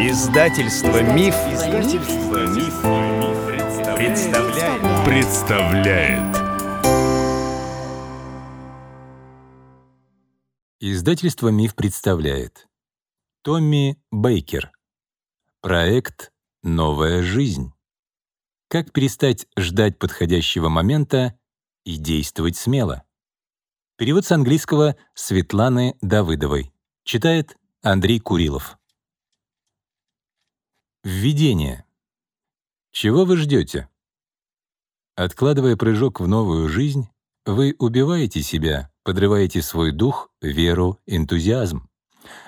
Издательство Миф, Издательство Миф, представляет. представляет. Издательство Миф представляет. Томми Бейкер. Проект «Новая жизнь». Как перестать ждать подходящего момента и действовать смело. Перевод с английского Светланы Давыдовой. Читает Андрей Курилов. Введение. Чего вы ждете? Откладывая прыжок в новую жизнь, вы убиваете себя, подрываете свой дух, веру, энтузиазм.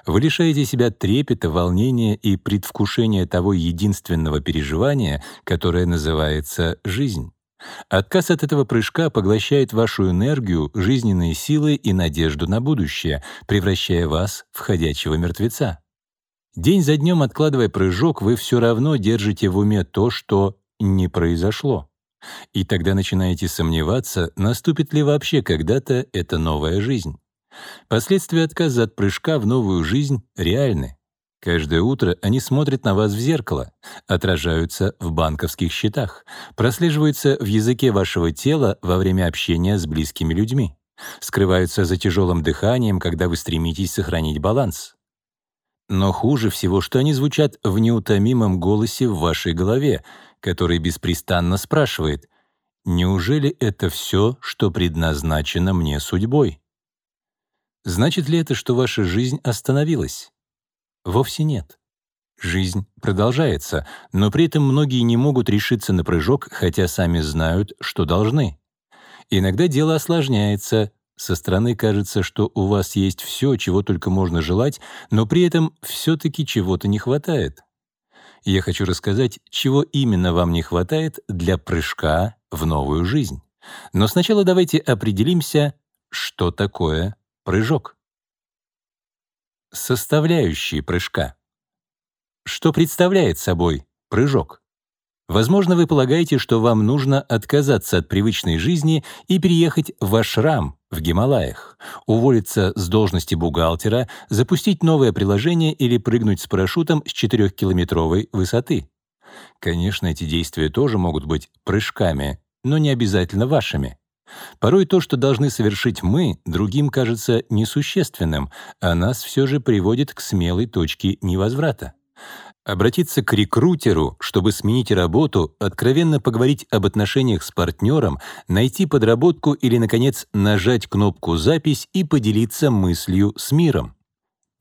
Вы лишаете себя трепета, волнения и предвкушения того единственного переживания, которое называется жизнь. Отказ от этого прыжка поглощает вашу энергию, жизненные силы и надежду на будущее, превращая вас в ходячего мертвеца. День за днем откладывая прыжок, вы все равно держите в уме то, что не произошло. И тогда начинаете сомневаться, наступит ли вообще когда-то эта новая жизнь. Последствия отказа от прыжка в новую жизнь реальны. Каждое утро они смотрят на вас в зеркало, отражаются в банковских счетах, прослеживаются в языке вашего тела во время общения с близкими людьми, скрываются за тяжелым дыханием, когда вы стремитесь сохранить баланс. Но хуже всего, что они звучат в неутомимом голосе в вашей голове, который беспрестанно спрашивает «Неужели это все, что предназначено мне судьбой?» Значит ли это, что ваша жизнь остановилась? Вовсе нет. Жизнь продолжается, но при этом многие не могут решиться на прыжок, хотя сами знают, что должны. Иногда дело осложняется, со стороны кажется, что у вас есть все, чего только можно желать, но при этом все-таки чего-то не хватает. Я хочу рассказать, чего именно вам не хватает для прыжка в новую жизнь. Но сначала давайте определимся, что такое прыжок составляющие прыжка. Что представляет собой прыжок? Возможно, вы полагаете, что вам нужно отказаться от привычной жизни и переехать в ашрам в Гималаях, уволиться с должности бухгалтера, запустить новое приложение или прыгнуть с парашютом с 4-километровой высоты. Конечно, эти действия тоже могут быть прыжками, но не обязательно вашими. Порой то, что должны совершить мы, другим кажется несущественным, а нас все же приводит к смелой точке невозврата. Обратиться к рекрутеру, чтобы сменить работу, откровенно поговорить об отношениях с партнером, найти подработку или, наконец, нажать кнопку «Запись» и поделиться мыслью с миром.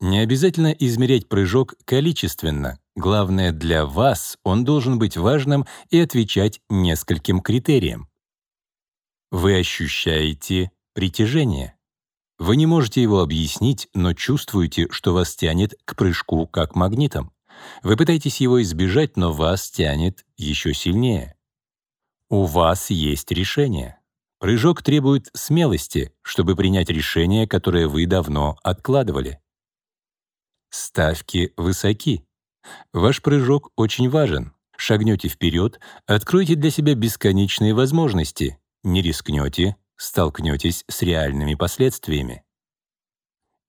Не обязательно измерять прыжок количественно. Главное, для вас он должен быть важным и отвечать нескольким критериям. Вы ощущаете притяжение. Вы не можете его объяснить, но чувствуете, что вас тянет к прыжку как магнитом. Вы пытаетесь его избежать, но вас тянет еще сильнее. У вас есть решение. Прыжок требует смелости, чтобы принять решение, которое вы давно откладывали. Ставки высоки. Ваш прыжок очень важен. Шагнете вперед, откройте для себя бесконечные возможности, не рискнете, столкнетесь с реальными последствиями.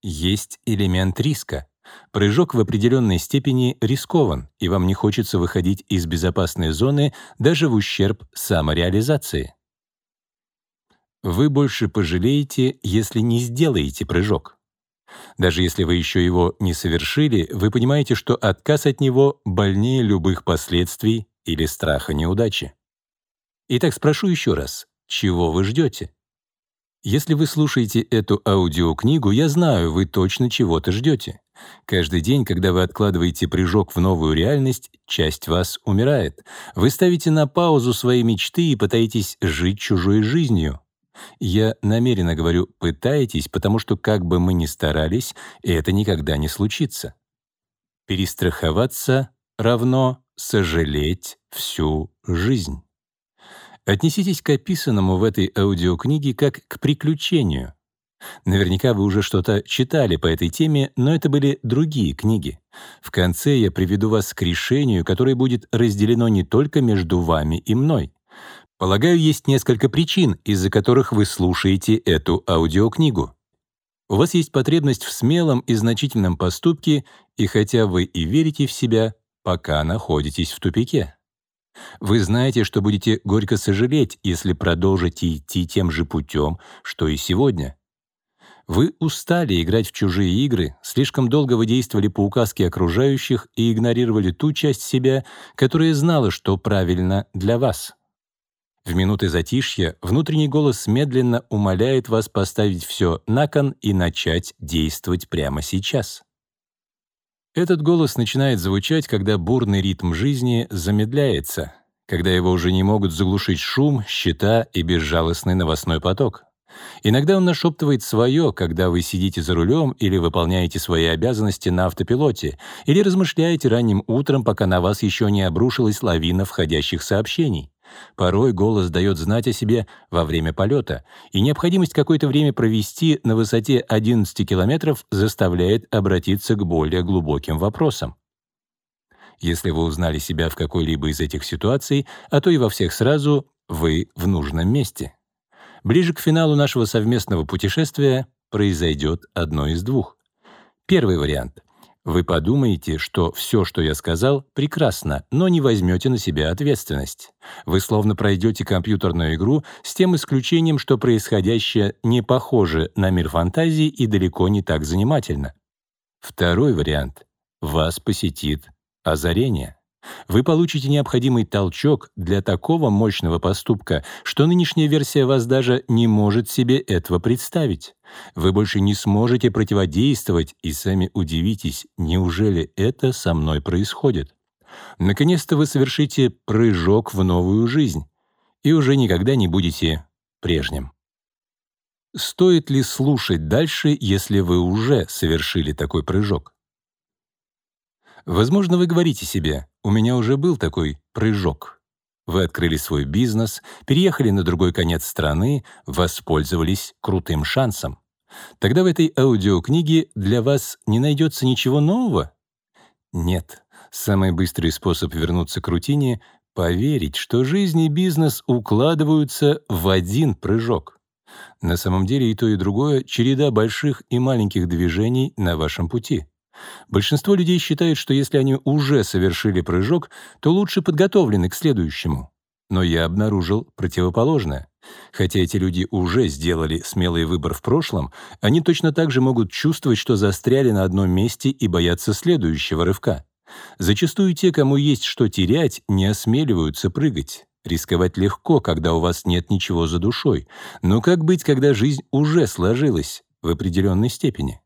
Есть элемент риска. Прыжок в определенной степени рискован, и вам не хочется выходить из безопасной зоны даже в ущерб самореализации. Вы больше пожалеете, если не сделаете прыжок. Даже если вы еще его не совершили, вы понимаете, что отказ от него больнее любых последствий или страха неудачи. Итак, спрошу еще раз, чего вы ждете? Если вы слушаете эту аудиокнигу, я знаю, вы точно чего-то ждете. Каждый день, когда вы откладываете прыжок в новую реальность, часть вас умирает. Вы ставите на паузу свои мечты и пытаетесь жить чужой жизнью. Я намеренно говорю «пытаетесь», потому что как бы мы ни старались, это никогда не случится. Перестраховаться равно сожалеть всю жизнь. Отнеситесь к описанному в этой аудиокниге как к приключению. Наверняка вы уже что-то читали по этой теме, но это были другие книги. В конце я приведу вас к решению, которое будет разделено не только между вами и мной. Полагаю, есть несколько причин, из-за которых вы слушаете эту аудиокнигу. У вас есть потребность в смелом и значительном поступке, И хотя вы и верите в себя, пока находитесь в тупике. Вы знаете, что будете горько сожалеть, если продолжите идти тем же путем, что и сегодня. Вы устали играть в чужие игры, слишком долго вы действовали по указке окружающих и игнорировали ту часть себя, которая знала, что правильно для вас. В минуты затишья внутренний голос медленно умоляет вас поставить все на кон и начать действовать прямо сейчас. Этот голос начинает звучать, когда бурный ритм жизни замедляется, когда его уже не могут заглушить шум, счета и безжалостный новостной поток. Иногда он нашептывает свое, когда вы сидите за рулем или выполняете свои обязанности на автопилоте, или размышляете ранним утром, пока на вас еще не обрушилась лавина входящих сообщений. Порой голос дает знать о себе во время полета, и необходимость какое-то время провести на высоте 11 километров заставляет обратиться к более глубоким вопросам. Если вы узнали себя в какой-либо из этих ситуаций, а то и во всех сразу, вы в нужном месте. Ближе к финалу нашего совместного путешествия произойдет одно из двух. Первый вариант — вы подумаете, что все, что я сказал, прекрасно, но не возьмете на себя ответственность. Вы словно пройдете компьютерную игру с тем исключением, что происходящее не похоже на мир фантазии и далеко не так занимательно. Второй вариант — вас посетит озарение. Вы получите необходимый толчок для такого мощного поступка, что нынешняя версия вас даже не может себе этого представить. Вы больше не сможете противодействовать и сами удивитесь, неужели это со мной происходит? Наконец-то вы совершите прыжок в новую жизнь и уже никогда не будете прежним. Стоит ли слушать дальше, если вы уже совершили такой прыжок? Возможно, вы говорите себе, у меня уже был такой прыжок. Вы открыли свой бизнес, переехали на другой конец страны, воспользовались крутым шансом. Тогда в этой аудиокниге для вас не найдется ничего нового? Нет. Самый быстрый способ вернуться к рутине — поверить, что жизнь и бизнес укладываются в один прыжок. На самом деле и то, и другое — череда больших и маленьких движений на вашем пути. Большинство людей считают, что если они уже совершили прыжок, то лучше подготовлены к следующему. Но я обнаружил противоположное. Хотя эти люди уже сделали смелый выбор в прошлом, они точно так же могут чувствовать, что застряли на одном месте и боятся следующего рывка. Зачастую те, кому есть что терять, не осмеливаются прыгать. Рисковать легко, когда у вас нет ничего за душой. Но как быть, когда жизнь уже сложилась в определенной степени?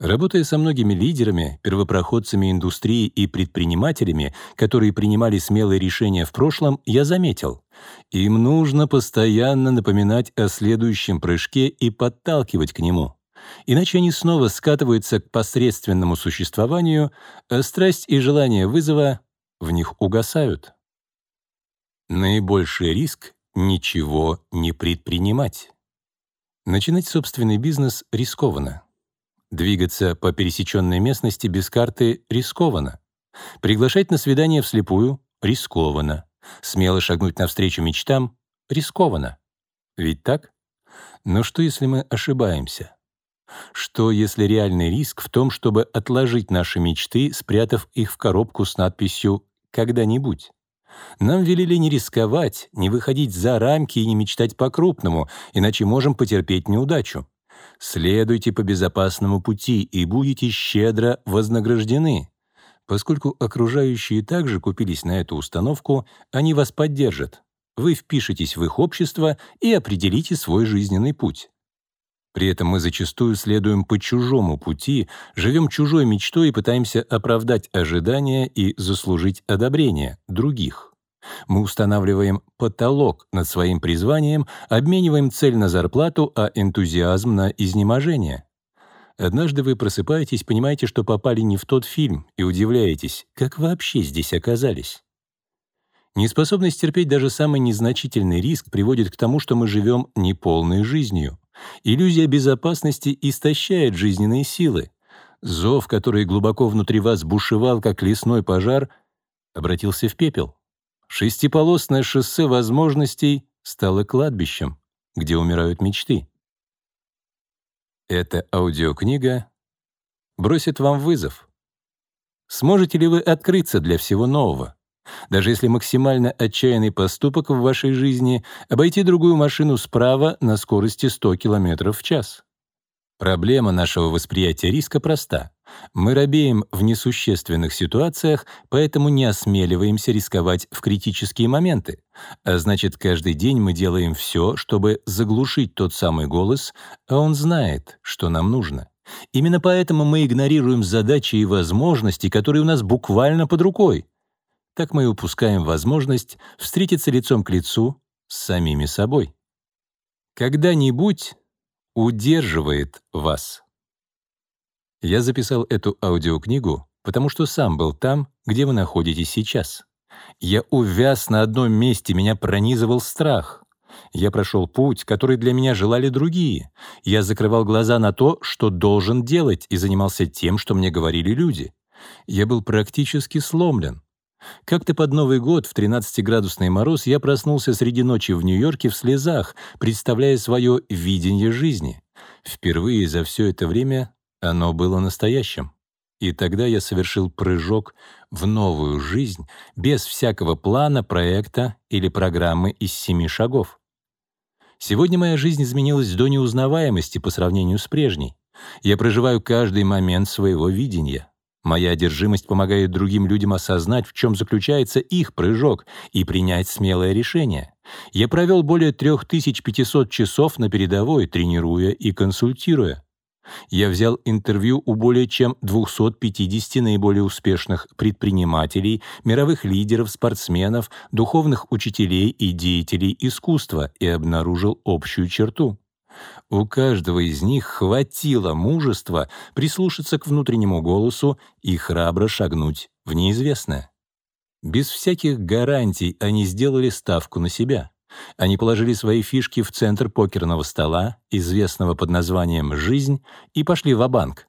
Работая со многими лидерами, первопроходцами индустрии и предпринимателями, которые принимали смелые решения в прошлом, я заметил, им нужно постоянно напоминать о следующем прыжке и подталкивать к нему. Иначе они снова скатываются к посредственному существованию, а страсть и желание вызова в них угасают. Наибольший риск — ничего не предпринимать. Начинать собственный бизнес рискованно. Двигаться по пересеченной местности без карты рискованно. Приглашать на свидание вслепую рискованно. Смело шагнуть навстречу мечтам рискованно. Ведь так? Но что, если мы ошибаемся? Что, если реальный риск в том, чтобы отложить наши мечты, спрятав их в коробку с надписью «когда-нибудь»? Нам велели не рисковать, не выходить за рамки и не мечтать по-крупному, иначе можем потерпеть неудачу. Следуйте по безопасному пути и будете щедро вознаграждены. Поскольку окружающие также купились на эту установку, они вас поддержат. Вы впишетесь в их общество и определите свой жизненный путь. При этом мы зачастую следуем по чужому пути, живем чужой мечтой и пытаемся оправдать ожидания и заслужить одобрение других. Мы устанавливаем потолок над своим призванием, обмениваем цель на зарплату, а энтузиазм на изнеможение. Однажды вы просыпаетесь, понимаете, что попали не в тот фильм, и удивляетесь, как вообще здесь оказались. Неспособность терпеть даже самый незначительный риск приводит к тому, что мы живем неполной жизнью. Иллюзия безопасности истощает жизненные силы. Зов, который глубоко внутри вас бушевал, как лесной пожар, обратился в пепел. Шестиполосное шоссе возможностей стало кладбищем, где умирают мечты. Эта аудиокнига бросит вам вызов. Сможете ли вы открыться для всего нового? Даже если максимально отчаянный поступок в вашей жизни — обойти другую машину справа на скорости 100 км в час. Проблема нашего восприятия риска проста. Мы робеем в несущественных ситуациях, поэтому не осмеливаемся рисковать в критические моменты. А значит, каждый день мы делаем все, чтобы заглушить тот самый голос, а он знает, что нам нужно. Именно поэтому мы игнорируем задачи и возможности, которые у нас буквально под рукой. Так мы упускаем возможность встретиться лицом к лицу с самими собой. Когда-нибудь удерживает вас. Я записал эту аудиокнигу, потому что сам был там, где вы находитесь сейчас. Я увяз на одном месте, меня пронизывал страх. Я прошел путь, который для меня желали другие. Я закрывал глаза на то, что должен делать, и занимался тем, что мне говорили люди. Я был практически сломлен. Как-то под Новый год в 13-градусный мороз я проснулся среди ночи в Нью-Йорке в слезах, представляя свое видение жизни. Впервые за все это время оно было настоящим. И тогда я совершил прыжок в новую жизнь без всякого плана, проекта или программы из семи шагов. Сегодня моя жизнь изменилась до неузнаваемости по сравнению с прежней. Я проживаю каждый момент своего видения. Моя одержимость помогает другим людям осознать, в чем заключается их прыжок, и принять смелое решение. Я провел более 3500 часов на передовой, тренируя и консультируя. Я взял интервью у более чем 250 наиболее успешных предпринимателей, мировых лидеров, спортсменов, духовных учителей и деятелей искусства и обнаружил общую черту. У каждого из них хватило мужества прислушаться к внутреннему голосу и храбро шагнуть в неизвестное. Без всяких гарантий они сделали ставку на себя. Они положили свои фишки в центр покерного стола, известного под названием «Жизнь», и пошли в банк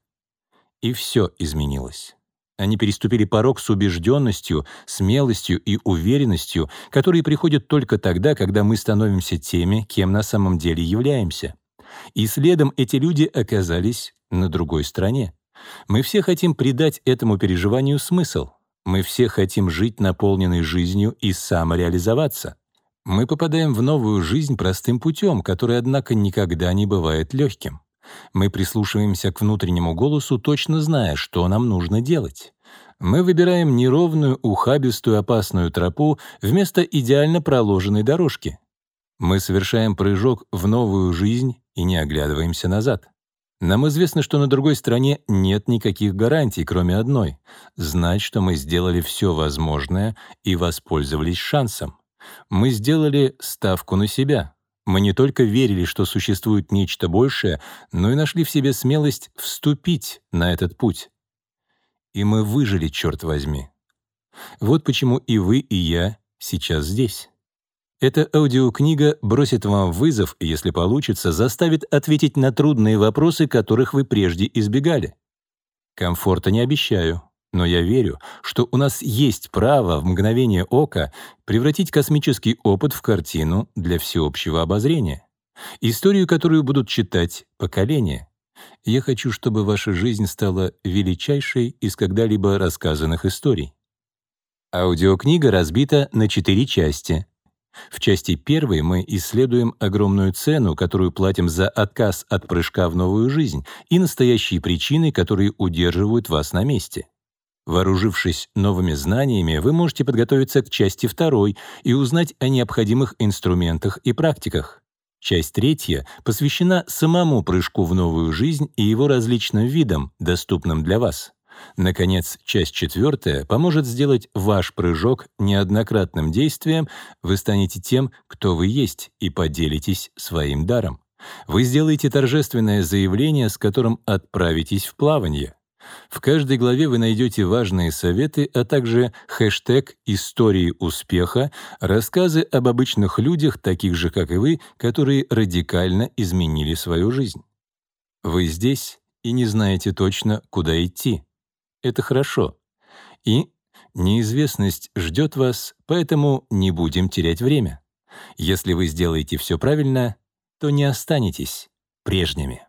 И все изменилось. Они переступили порог с убежденностью, смелостью и уверенностью, которые приходят только тогда, когда мы становимся теми, кем на самом деле являемся. И следом эти люди оказались на другой стороне. Мы все хотим придать этому переживанию смысл. Мы все хотим жить наполненной жизнью и самореализоваться. Мы попадаем в новую жизнь простым путем, который, однако, никогда не бывает легким. Мы прислушиваемся к внутреннему голосу, точно зная, что нам нужно делать. Мы выбираем неровную, ухабистую, опасную тропу вместо идеально проложенной дорожки. Мы совершаем прыжок в новую жизнь и не оглядываемся назад. Нам известно, что на другой стороне нет никаких гарантий, кроме одной — знать, что мы сделали все возможное и воспользовались шансом. Мы сделали ставку на себя. Мы не только верили, что существует нечто большее, но и нашли в себе смелость вступить на этот путь. И мы выжили, черт возьми. Вот почему и вы, и я сейчас здесь. Эта аудиокнига бросит вам вызов если получится, заставит ответить на трудные вопросы, которых вы прежде избегали. Комфорта не обещаю, но я верю, что у нас есть право в мгновение ока превратить космический опыт в картину для всеобщего обозрения. Историю, которую будут читать поколения. Я хочу, чтобы ваша жизнь стала величайшей из когда-либо рассказанных историй. Аудиокнига разбита на четыре части — в части первой мы исследуем огромную цену, которую платим за отказ от прыжка в новую жизнь, и настоящие причины, которые удерживают вас на месте. Вооружившись новыми знаниями, вы можете подготовиться к части второй и узнать о необходимых инструментах и практиках. Часть третья посвящена самому прыжку в новую жизнь и его различным видам, доступным для вас. Наконец, часть четвертая поможет сделать ваш прыжок неоднократным действием, вы станете тем, кто вы есть, и поделитесь своим даром. Вы сделаете торжественное заявление, с которым отправитесь в плавание. В каждой главе вы найдете важные советы, а также хэштег «Истории успеха», рассказы об обычных людях, таких же, как и вы, которые радикально изменили свою жизнь. Вы здесь и не знаете точно, куда идти. Это хорошо. И неизвестность ждет вас, поэтому не будем терять время. Если вы сделаете все правильно, то не останетесь прежними.